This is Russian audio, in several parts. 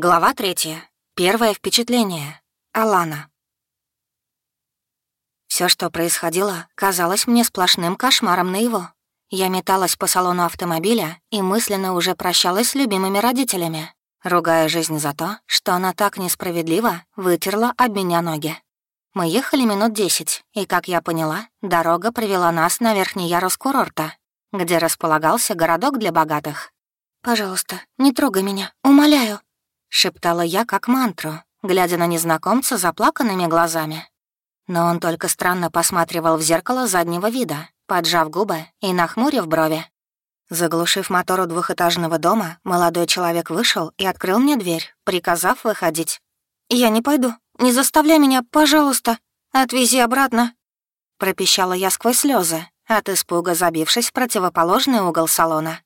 Глава третья. Первое впечатление. Алана. Все, что происходило, казалось мне сплошным кошмаром на его. Я металась по салону автомобиля и мысленно уже прощалась с любимыми родителями, ругая жизнь за то, что она так несправедливо вытерла об меня ноги. Мы ехали минут десять, и, как я поняла, дорога привела нас на верхний ярус курорта, где располагался городок для богатых. «Пожалуйста, не трогай меня, умоляю», — шептала я как мантру, глядя на незнакомца заплаканными глазами. Но он только странно посматривал в зеркало заднего вида, поджав губы и нахмурив брови. Заглушив мотор у двухэтажного дома, молодой человек вышел и открыл мне дверь, приказав выходить. «Я не пойду. Не заставляй меня, пожалуйста. Отвези обратно». Пропищала я сквозь слезы, от испуга забившись в противоположный угол салона.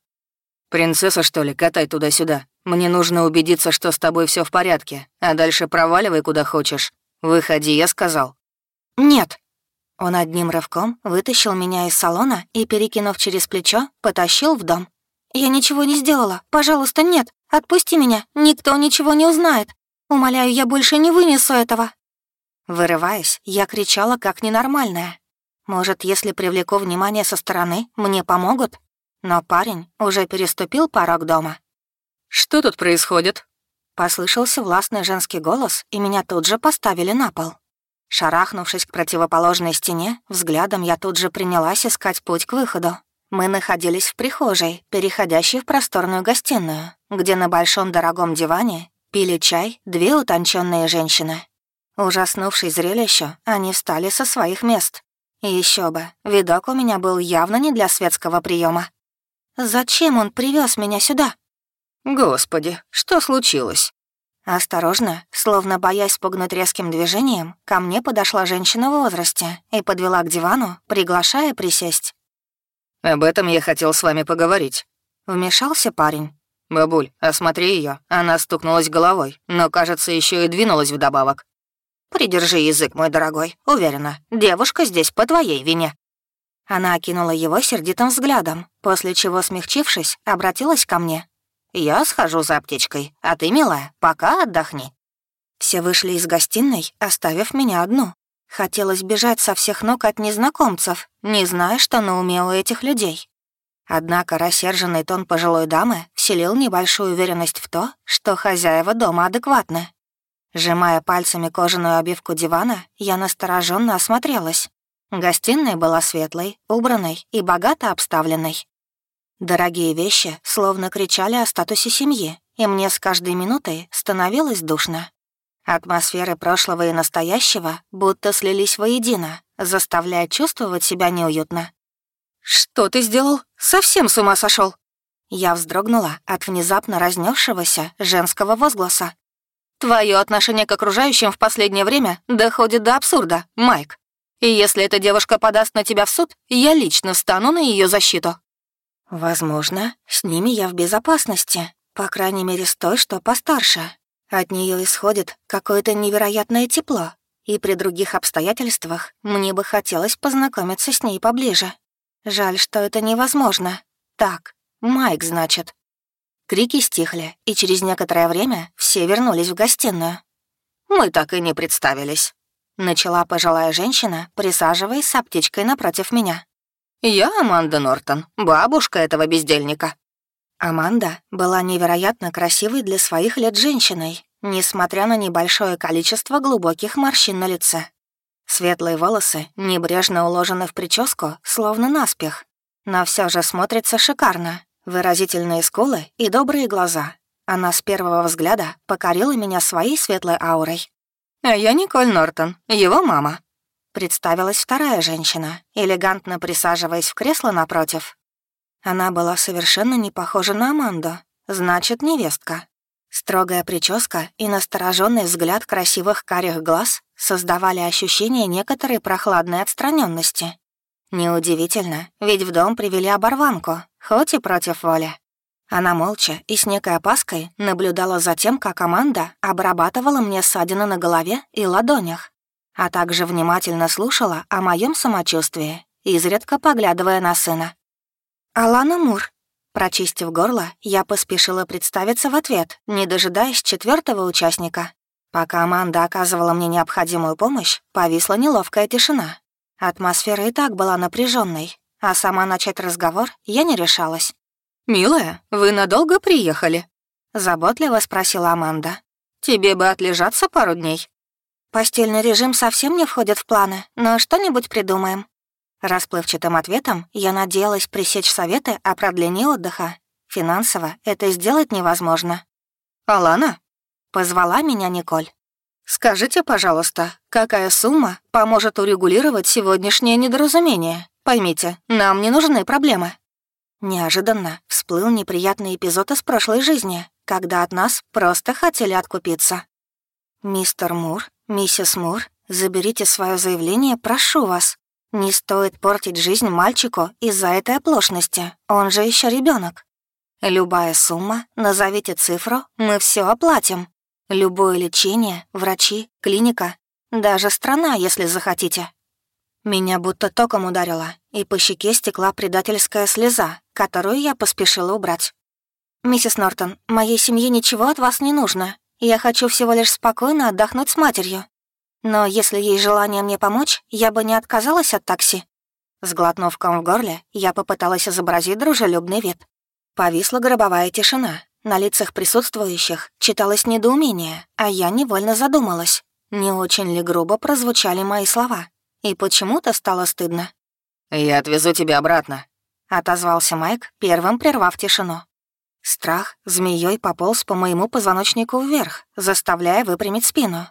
«Принцесса, что ли, катай туда-сюда. Мне нужно убедиться, что с тобой все в порядке, а дальше проваливай куда хочешь. Выходи, я сказал». «Нет». Он одним рывком вытащил меня из салона и, перекинув через плечо, потащил в дом. «Я ничего не сделала. Пожалуйста, нет. Отпусти меня. Никто ничего не узнает. Умоляю, я больше не вынесу этого». Вырываясь, я кричала как ненормальная. Может, если привлеку внимание со стороны, мне помогут? Но парень уже переступил порог дома. «Что тут происходит?» Послышался властный женский голос, и меня тут же поставили на пол. Шарахнувшись к противоположной стене, взглядом я тут же принялась искать путь к выходу. Мы находились в прихожей, переходящей в просторную гостиную, где на большом дорогом диване пили чай две утонченные женщины. Ужаснувшись зрелищу, они встали со своих мест. И еще бы, видок у меня был явно не для светского приема. Зачем он привез меня сюда? Господи, что случилось? Осторожно, словно боясь спугнуть резким движением, ко мне подошла женщина в возрасте и подвела к дивану, приглашая присесть. «Об этом я хотел с вами поговорить». Вмешался парень. «Бабуль, осмотри ее. Она стукнулась головой, но, кажется, еще и двинулась вдобавок». «Придержи язык, мой дорогой. Уверена, девушка здесь по твоей вине». Она окинула его сердитым взглядом, после чего, смягчившись, обратилась ко мне. «Я схожу за аптечкой, а ты, милая, пока отдохни». Все вышли из гостиной, оставив меня одну. Хотелось бежать со всех ног от незнакомцев, не зная, что на уме у этих людей. Однако рассерженный тон пожилой дамы вселил небольшую уверенность в то, что хозяева дома адекватны. Сжимая пальцами кожаную обивку дивана, я настороженно осмотрелась. Гостиная была светлой, убранной и богато обставленной. Дорогие вещи словно кричали о статусе семьи, и мне с каждой минутой становилось душно. Атмосферы прошлого и настоящего будто слились воедино, заставляя чувствовать себя неуютно. «Что ты сделал? Совсем с ума сошел? Я вздрогнула от внезапно разнесшегося женского возгласа. «Твое отношение к окружающим в последнее время доходит до абсурда, Майк. И если эта девушка подаст на тебя в суд, я лично встану на ее защиту». «Возможно, с ними я в безопасности, по крайней мере, с той, что постарше. От нее исходит какое-то невероятное тепло, и при других обстоятельствах мне бы хотелось познакомиться с ней поближе. Жаль, что это невозможно. Так, Майк, значит». Крики стихли, и через некоторое время все вернулись в гостиную. «Мы так и не представились», Начала пожилая женщина, присаживаясь с аптечкой напротив меня. «Я Аманда Нортон, бабушка этого бездельника». Аманда была невероятно красивой для своих лет женщиной, несмотря на небольшое количество глубоких морщин на лице. Светлые волосы небрежно уложены в прическу, словно наспех, но все же смотрится шикарно. Выразительные скулы и добрые глаза. Она с первого взгляда покорила меня своей светлой аурой. «А я Николь Нортон, его мама», — представилась вторая женщина, элегантно присаживаясь в кресло напротив. Она была совершенно не похожа на Аманду, значит, невестка. Строгая прическа и настороженный взгляд красивых карих глаз создавали ощущение некоторой прохладной отстраненности. Неудивительно, ведь в дом привели оборванку, хоть и против воли. Она молча и с некой опаской наблюдала за тем, как команда обрабатывала мне ссадины на голове и ладонях, а также внимательно слушала о моем самочувствии, изредка поглядывая на сына. «Алана Мур», Прочистив горло, я поспешила представиться в ответ, не дожидаясь четвертого участника. Пока Аманда оказывала мне необходимую помощь, повисла неловкая тишина. Атмосфера и так была напряженной, а сама начать разговор я не решалась. «Милая, вы надолго приехали?» — заботливо спросила Аманда. «Тебе бы отлежаться пару дней». «Постельный режим совсем не входит в планы, но что-нибудь придумаем». Расплывчатым ответом я надеялась пресечь советы о продлении отдыха. Финансово это сделать невозможно. «Алана?» — позвала меня Николь. «Скажите, пожалуйста, какая сумма поможет урегулировать сегодняшнее недоразумение? Поймите, нам не нужны проблемы». Неожиданно всплыл неприятный эпизод из прошлой жизни, когда от нас просто хотели откупиться. «Мистер Мур, миссис Мур, заберите свое заявление, прошу вас. Не стоит портить жизнь мальчику из-за этой оплошности, он же еще ребенок. Любая сумма, назовите цифру, мы все оплатим. Любое лечение, врачи, клиника, даже страна, если захотите. Меня будто током ударило, и по щеке стекла предательская слеза, которую я поспешила убрать. «Миссис Нортон, моей семье ничего от вас не нужно. Я хочу всего лишь спокойно отдохнуть с матерью. Но если есть желание мне помочь, я бы не отказалась от такси». Сглотнув ком в горле, я попыталась изобразить дружелюбный вид. Повисла гробовая тишина. На лицах присутствующих читалось недоумение, а я невольно задумалась, не очень ли грубо прозвучали мои слова. И почему-то стало стыдно. «Я отвезу тебя обратно», — отозвался Майк, первым прервав тишину. Страх змеей пополз по моему позвоночнику вверх, заставляя выпрямить спину.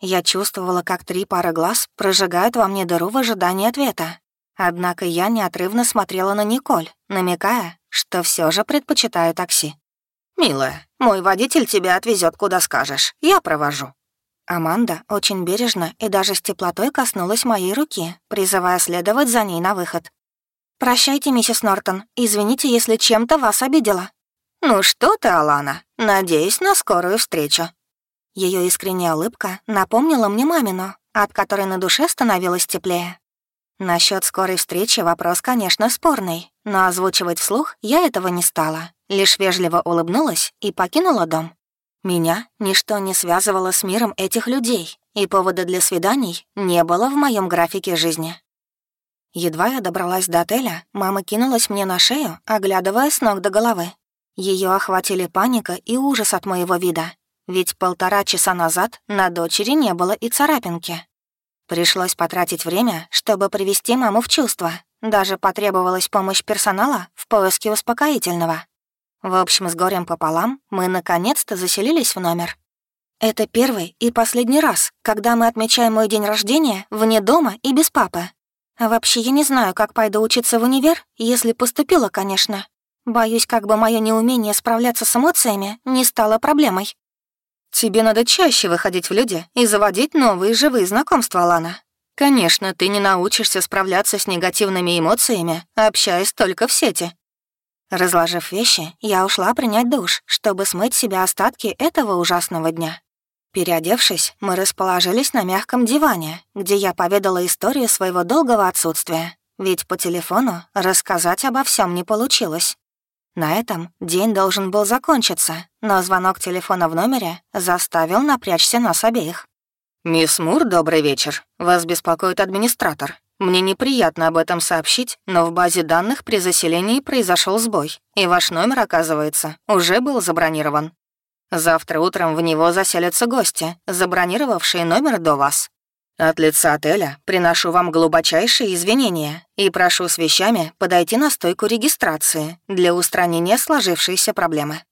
Я чувствовала, как три пары глаз прожигают во мне дыру в ожидании ответа. Однако я неотрывно смотрела на Николь, намекая, что все же предпочитаю такси. «Милая, мой водитель тебя отвезет куда скажешь. Я провожу». Аманда очень бережно и даже с теплотой коснулась моей руки, призывая следовать за ней на выход. «Прощайте, миссис Нортон. Извините, если чем-то вас обидела». «Ну что ты, Алана, надеюсь на скорую встречу». Ее искренняя улыбка напомнила мне мамину, от которой на душе становилось теплее. Насчет скорой встречи вопрос, конечно, спорный, но озвучивать вслух я этого не стала, лишь вежливо улыбнулась и покинула дом. Меня ничто не связывало с миром этих людей, и повода для свиданий не было в моем графике жизни. Едва я добралась до отеля, мама кинулась мне на шею, оглядывая с ног до головы. Ее охватили паника и ужас от моего вида, ведь полтора часа назад на дочери не было и царапинки. Пришлось потратить время, чтобы привести маму в чувство. Даже потребовалась помощь персонала в поиске успокоительного. В общем, с горем пополам мы наконец-то заселились в номер. Это первый и последний раз, когда мы отмечаем мой день рождения вне дома и без папы. Вообще, я не знаю, как пойду учиться в универ, если поступила, конечно. Боюсь, как бы мое неумение справляться с эмоциями не стало проблемой. Тебе надо чаще выходить в люди и заводить новые живые знакомства, Лана. Конечно, ты не научишься справляться с негативными эмоциями, общаясь только в сети. Разложив вещи, я ушла принять душ, чтобы смыть себе остатки этого ужасного дня. Переодевшись, мы расположились на мягком диване, где я поведала историю своего долгого отсутствия, ведь по телефону рассказать обо всем не получилось. На этом день должен был закончиться, но звонок телефона в номере заставил напрячься нас обеих. «Мисс Мур, добрый вечер. Вас беспокоит администратор. Мне неприятно об этом сообщить, но в базе данных при заселении произошел сбой, и ваш номер, оказывается, уже был забронирован. Завтра утром в него заселятся гости, забронировавшие номер до вас. От лица отеля приношу вам глубочайшие извинения и прошу с вещами подойти на стойку регистрации для устранения сложившейся проблемы.